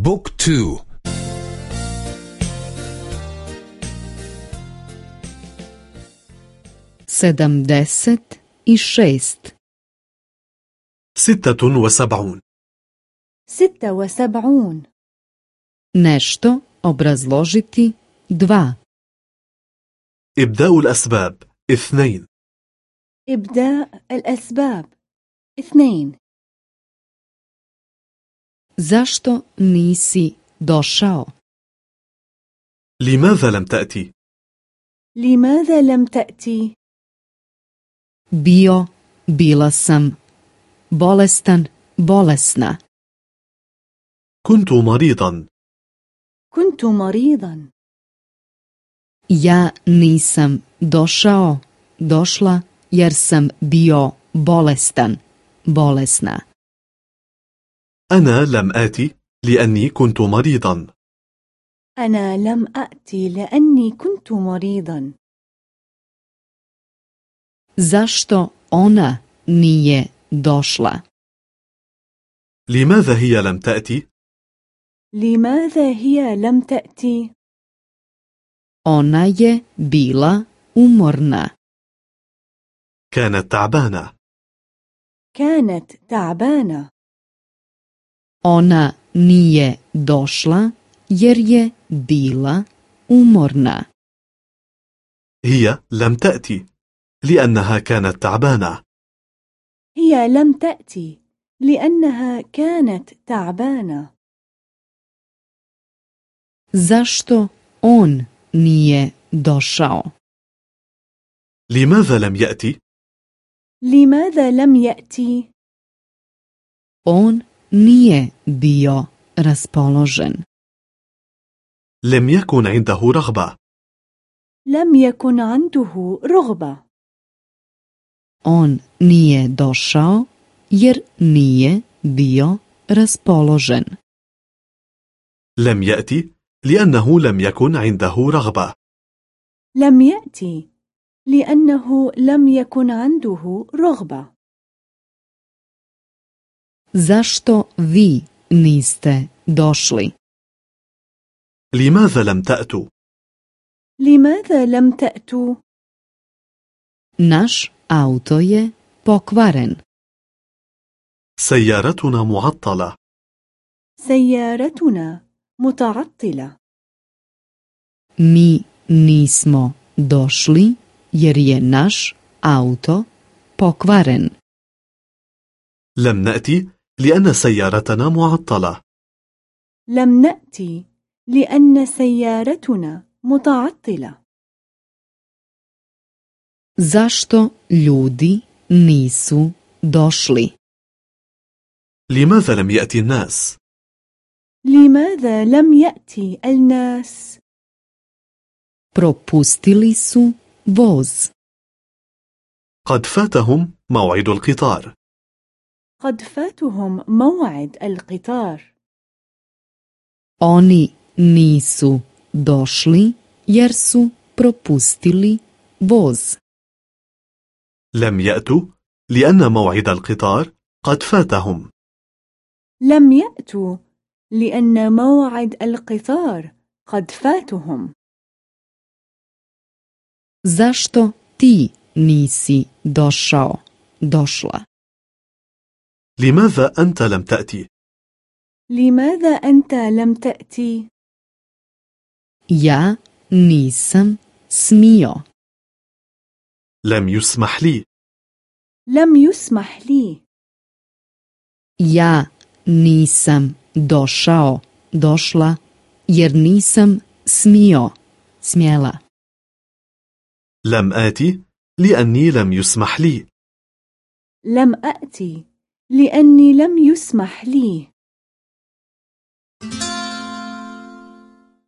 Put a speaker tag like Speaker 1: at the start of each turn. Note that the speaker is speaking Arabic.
Speaker 1: بوك تو.
Speaker 2: i šest
Speaker 3: ستة وسبعون.
Speaker 4: ستة وسبعون.
Speaker 2: nešto obrazložiti dva
Speaker 3: إبداء الأسباب اثنين.
Speaker 4: إبداء الأسباب اثنين.
Speaker 2: Zašto nisi došao
Speaker 3: لماذا لم تأتي؟
Speaker 4: لماذا لم تأتي؟
Speaker 2: bio bila sam bolestan bolesna
Speaker 3: كنت مريضا
Speaker 4: كنت مريضا
Speaker 2: ja nisam došao došla jer sam bio bolestan bolesna
Speaker 3: أنا لم آتي لأني كنت مريضا.
Speaker 4: أنا لم أأتي لأني كنت مريضا.
Speaker 2: Zašto ona nije došla?
Speaker 3: لماذا هي لم تأتي؟
Speaker 4: لماذا هي لم تأتي؟
Speaker 2: ona je bila umorna.
Speaker 3: كانت تعبانة.
Speaker 4: كانت تعبانة.
Speaker 2: Ona nije došla jer je bila umorna
Speaker 3: هي لم تأتي لأنها كانت تعبانة
Speaker 4: هي لم تأتي لأنها كانت تعبانة
Speaker 2: zašto on nije došao
Speaker 3: لماذا لم يأتي؟
Speaker 4: لماذا لم يأتي؟
Speaker 2: on nije bio raspoložen.
Speaker 3: لم يكن عنده رغبة.
Speaker 4: لم يكن عنده رغبة.
Speaker 2: On nije došao jer nije bio raspoložen.
Speaker 3: لم يأتي لأنه لم يكن عنده رغبة.
Speaker 4: لم يأتي لأنه لم يكن عنده رغبة.
Speaker 2: Zašto vi niste došli
Speaker 3: لماذا لم تأتوا؟
Speaker 4: لماذا لم تأتوا؟
Speaker 2: Naš auto je pokvaren
Speaker 3: سيارتنا معطلة.
Speaker 4: سيارتنا متعطلة.
Speaker 2: Mi nismo došli jer je naš auto pokvaren
Speaker 3: لم نأتي لأن سيارتنا معطلة.
Speaker 4: لم نأتي لأن سيارتنا متعطلة.
Speaker 2: Zašto ljudi nisu došli?
Speaker 3: لماذا لم يأتي الناس؟
Speaker 4: لماذا لم يأتي الناس؟
Speaker 2: propustili su voz.
Speaker 3: قد فاتهم موعد القطار.
Speaker 4: قد فاتهم موعد القطار.
Speaker 2: Oni nisu došli jer su propustili voz.
Speaker 3: لم يأتوا لأن موعد القطار قد فاتهم.
Speaker 4: لم يأتوا لأن موعد القطار قد فاتهم.
Speaker 2: Zašto ti nisi došao došla?
Speaker 3: لماذا أنت لم تأتي؟
Speaker 4: لماذا أنت لم تأتي؟
Speaker 2: ja nisam smio
Speaker 3: لم يسمح لي.
Speaker 4: لم يسمح لي.
Speaker 2: ja nisam došao došla jer nisam smio smjela
Speaker 3: لم آتي لأني لم يسمح لي.
Speaker 4: لم أأتي لأني لم يسمح لي.